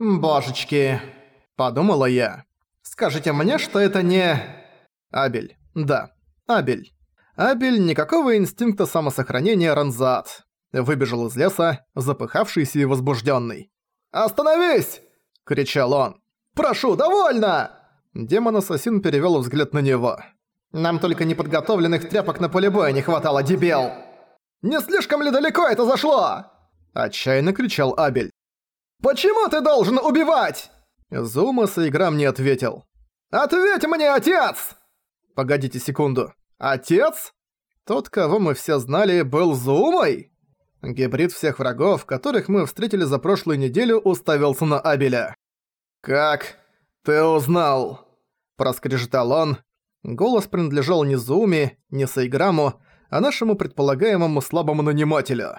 «Божечки», — подумала я. «Скажите мне, что это не...» Абель. Да, Абель. Абель никакого инстинкта самосохранения Ранзаат. Выбежал из леса, запыхавшийся и возбужденный. «Остановись!» — кричал он. «Прошу, довольно!» Демон-ассасин перевёл взгляд на него. «Нам только неподготовленных тряпок на поле боя не хватало, дебил!» «Не слишком ли далеко это зашло?» Отчаянно кричал Абель. «Почему ты должен убивать?» Зума с играм не ответил. «Ответь мне, отец!» Погодите секунду. Отец? Тот, кого мы все знали, был Зумой? Гибрид всех врагов, которых мы встретили за прошлую неделю, уставился на Абеля. «Как? Ты узнал?» Проскрежетал он. Голос принадлежал не Зуме, не Сайграму, а нашему предполагаемому слабому нанимателю.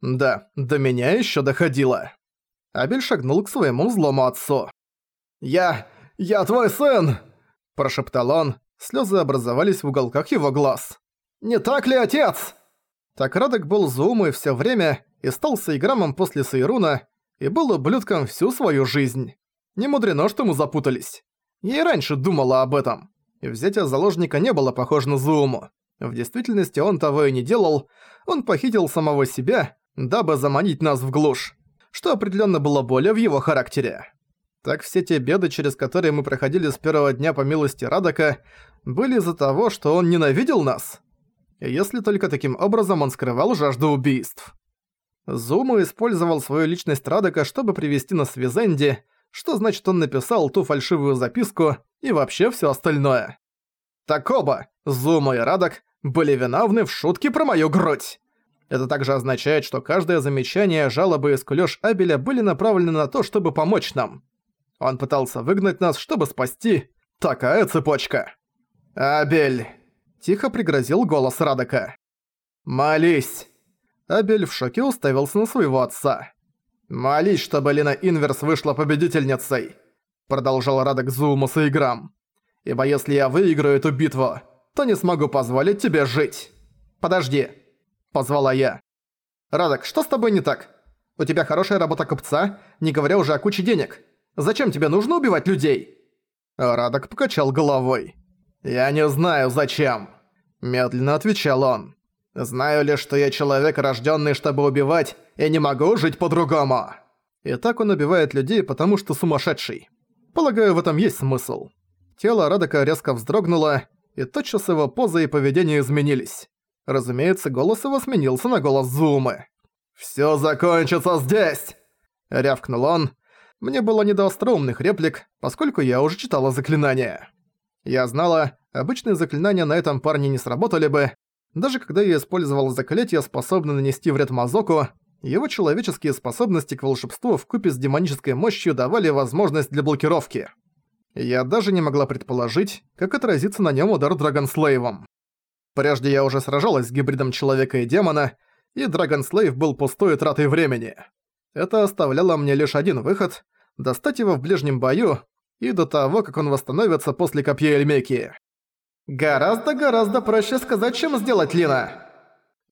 Да, до меня ещё доходило. Абель шагнул к своему злому отцу. «Я... я твой сын!» Прошептал он, слезы образовались в уголках его глаз. «Не так ли, отец?» Так Радок был Зумой все время и стал Сайграмом после Сайруна и был ублюдком всю свою жизнь. Не мудрено, что мы запутались. Я и раньше думала об этом. Взятие заложника не было похоже на Зуму. В действительности он того и не делал, он похитил самого себя, дабы заманить нас в глушь, что определенно было более в его характере. Так все те беды, через которые мы проходили с первого дня по милости Радока, были из-за того, что он ненавидел нас. Если только таким образом он скрывал жажду убийств. Зума использовал свою личность Радока, чтобы привести нас в Визенди, что значит он написал ту фальшивую записку и вообще все остальное. Так оба, Зума и Радок, были виновны в шутке про мою грудь. Это также означает, что каждое замечание, жалобы и скулёж Абеля были направлены на то, чтобы помочь нам. Он пытался выгнать нас, чтобы спасти. Такая цепочка. «Абель!» – тихо пригрозил голос Радока. «Молись!» Абель в шоке уставился на своего отца. «Молись, чтобы Лина Инверс вышла победительницей!» Продолжал Радок Зуумуса и Грам. «Ибо если я выиграю эту битву, то не смогу позволить тебе жить!» «Подожди!» – позвала я. «Радок, что с тобой не так? У тебя хорошая работа купца, не говоря уже о куче денег. Зачем тебе нужно убивать людей?» Радок покачал головой. «Я не знаю, зачем», – медленно отвечал он. «Знаю лишь, что я человек, рожденный, чтобы убивать, и не могу жить по-другому». И так он убивает людей, потому что сумасшедший. Полагаю, в этом есть смысл. Тело Радока резко вздрогнуло, и тотчас его поза и поведение изменились. Разумеется, голос его сменился на голос Зумы. «Всё закончится здесь!» — рявкнул он, мне было не до остроумных реплик, поскольку я уже читала заклинания. Я знала, обычные заклинания на этом парне не сработали бы. Даже когда я использовал заклятие, способное нанести вред Мазоку, его человеческие способности к волшебству вкупе с демонической мощью давали возможность для блокировки. Я даже не могла предположить, как отразится на нем удар Драгонслейвом. Прежде я уже сражалась с гибридом человека и демона, и Драгонслейв был пустой тратой времени. Это оставляло мне лишь один выход – достать его в ближнем бою и до того, как он восстановится после копья Эльмеки. Гораздо-гораздо проще сказать, чем сделать, Лина.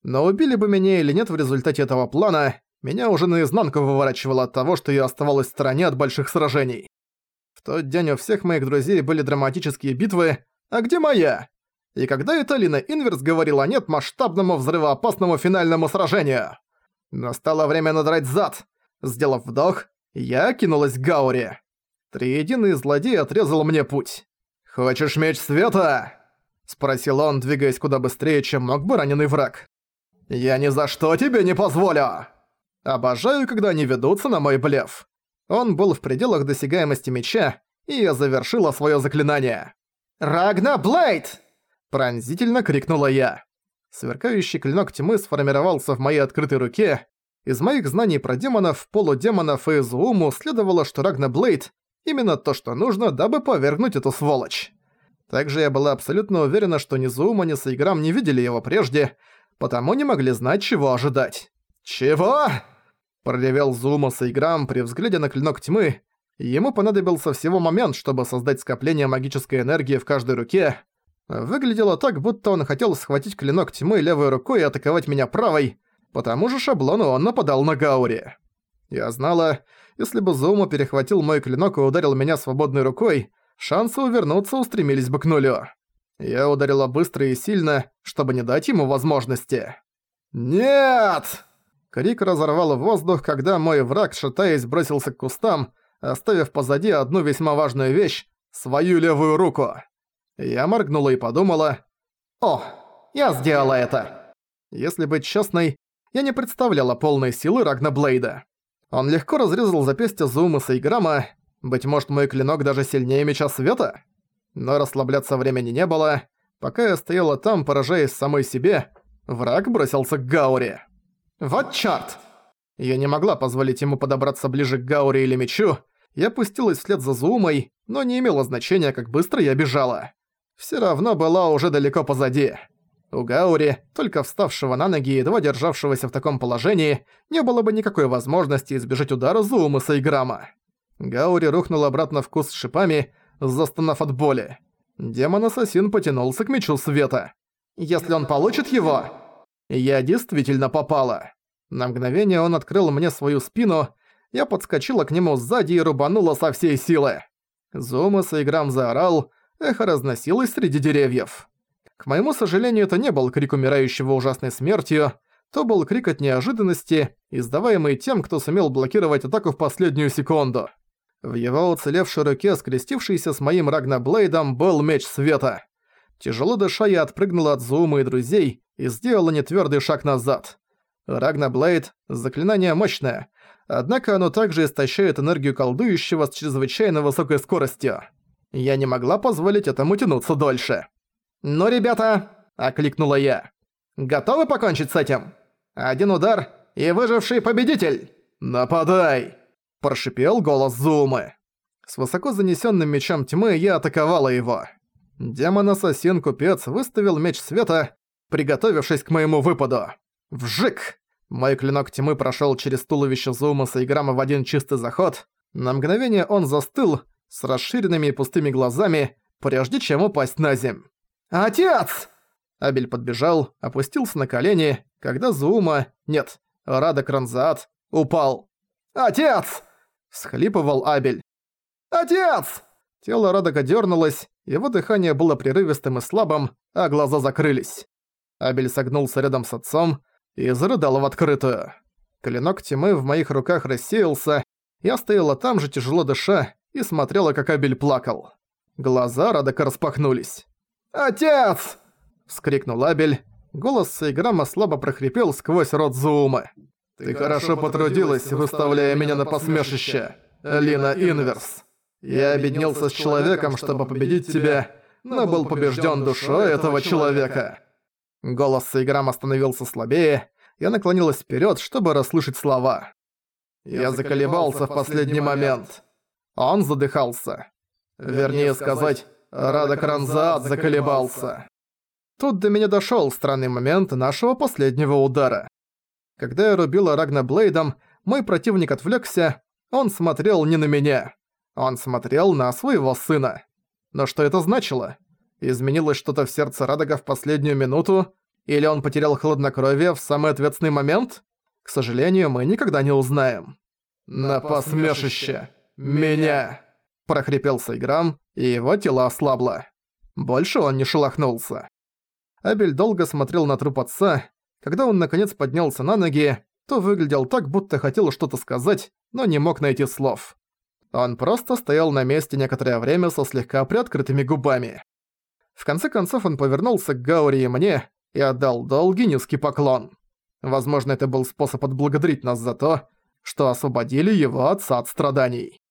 Но убили бы меня или нет в результате этого плана, меня уже наизнанку выворачивало от того, что я оставалась в стороне от больших сражений. В тот день у всех моих друзей были драматические битвы, а где моя? И когда это Лина Инверс говорила «нет» масштабному взрывоопасному финальному сражению? Настало время надрать зад. Сделав вдох, я кинулась к Гаури. Триединый злодей отрезал мне путь. «Хочешь меч света?» Спросил он, двигаясь куда быстрее, чем мог бы раненый враг. «Я ни за что тебе не позволю!» Обожаю, когда они ведутся на мой блеф. Он был в пределах досягаемости меча, и я завершила свое заклинание. «Рагна Блейд!» Пронзительно крикнула я. Сверкающий клинок тьмы сформировался в моей открытой руке. Из моих знаний про демонов, полудемонов и Зууму следовало, что Рагна Блейд — именно то, что нужно, дабы повергнуть эту сволочь. Также я была абсолютно уверена, что ни Зуума, ни Сайграм не видели его прежде, потому не могли знать, чего ожидать. «Чего?» – проревел Зуума Сайграм при взгляде на клинок тьмы. Ему понадобился всего момент, чтобы создать скопление магической энергии в каждой руке, Выглядело так, будто он хотел схватить клинок тьмы левой рукой и атаковать меня правой. По тому же шаблону он нападал на Гаури. Я знала, Если бы Зума перехватил мой клинок и ударил меня свободной рукой, шансы увернуться устремились бы к нулю. Я ударила быстро и сильно, чтобы не дать ему возможности. «Нет!» Крик разорвал воздух, когда мой враг, шатаясь, бросился к кустам, оставив позади одну весьма важную вещь — свою левую руку. Я моргнула и подумала, «О, я сделала это!» Если быть честной, я не представляла полной силы Рагна Блейда. Он легко разрезал запястье Зумаса и Грамма, быть может, мой клинок даже сильнее Меча Света? Но расслабляться времени не было. Пока я стояла там, поражаясь самой себе, враг бросился к Гауре. «Вот чёрт!» Я не могла позволить ему подобраться ближе к Гауре или мечу. Я пустилась вслед за Зумой, но не имело значения, как быстро я бежала. Всё равно была уже далеко позади. У Гаури, только вставшего на ноги и едва державшегося в таком положении, не было бы никакой возможности избежать удара Зумаса и Грамма. Гаури рухнул обратно в куст с шипами, застонав от боли. Демон-ассасин потянулся к мечу света. «Если он получит его...» Я действительно попала. На мгновение он открыл мне свою спину, я подскочила к нему сзади и рубанула со всей силы. Зумас и Грам заорал, эхо разносилось среди деревьев. К моему сожалению, это не был крик умирающего ужасной смертью, то был крик от неожиданности, издаваемый тем, кто сумел блокировать атаку в последнюю секунду. В его уцелевшей руке, скрестившейся с моим Рагнаблейдом, был меч света. Тяжело дыша, я отпрыгнула от Зуума и друзей и сделала нетвёрдый шаг назад. Рагнаблейд – заклинание мощное, однако оно также истощает энергию колдующего с чрезвычайно высокой скоростью. Я не могла позволить этому тянуться дольше. «Ну, ребята!» – окликнула я. «Готовы покончить с этим? Один удар и выживший победитель! Нападай!» – прошипел голос Зумы. С высоко занесенным мечом тьмы я атаковала его. Демон-ассасин-купец выставил меч света, приготовившись к моему выпаду. Вжик! Мой клинок тьмы прошел через туловище Зумаса и Грамма в один чистый заход. На мгновение он застыл, с расширенными и пустыми глазами, прежде чем упасть на земь. «Отец!» Абель подбежал, опустился на колени, когда Зума, нет, Рада Кранзаат, упал. «Отец!» – схлипывал Абель. «Отец!» Тело Радока дернулось, его дыхание было прерывистым и слабым, а глаза закрылись. Абель согнулся рядом с отцом и зарыдал в открытую. Клинок тьмы в моих руках рассеялся, я стояла там же, тяжело дыша, и смотрела, как Абель плакал. Глаза Радока распахнулись. «Отец!» – вскрикнул Абель. Голос Сейграма слабо прохрипел сквозь рот Зуумы. Ты хорошо потрудилась, выставляя меня на посмешище, Лина Инверс. Я объединился с человеком, чтобы победить тебя, но был побежден душой этого человека». Голос Сейграма становился слабее, я наклонилась вперед, чтобы расслышать слова. Я заколебался в последний момент. Он задыхался. Вернее сказать, Рада Кранзаат заколебался. Тут до меня дошел странный момент нашего последнего удара. Когда я рубила Рагна Блейдом, мой противник отвлекся. Он смотрел не на меня. Он смотрел на своего сына. Но что это значило? Изменилось что-то в сердце Радога в последнюю минуту? Или он потерял хладнокровие в самый ответственный момент? К сожалению, мы никогда не узнаем. «На посмешище! Меня!» прохрипел Сайграм, и его тело ослабло. Больше он не шелохнулся. Абель долго смотрел на труп отца, когда он наконец поднялся на ноги, то выглядел так, будто хотел что-то сказать, но не мог найти слов. Он просто стоял на месте некоторое время со слегка приоткрытыми губами. В конце концов он повернулся к Гаури и мне и отдал долгий низкий поклон. Возможно, это был способ отблагодарить нас за то, что освободили его отца от страданий.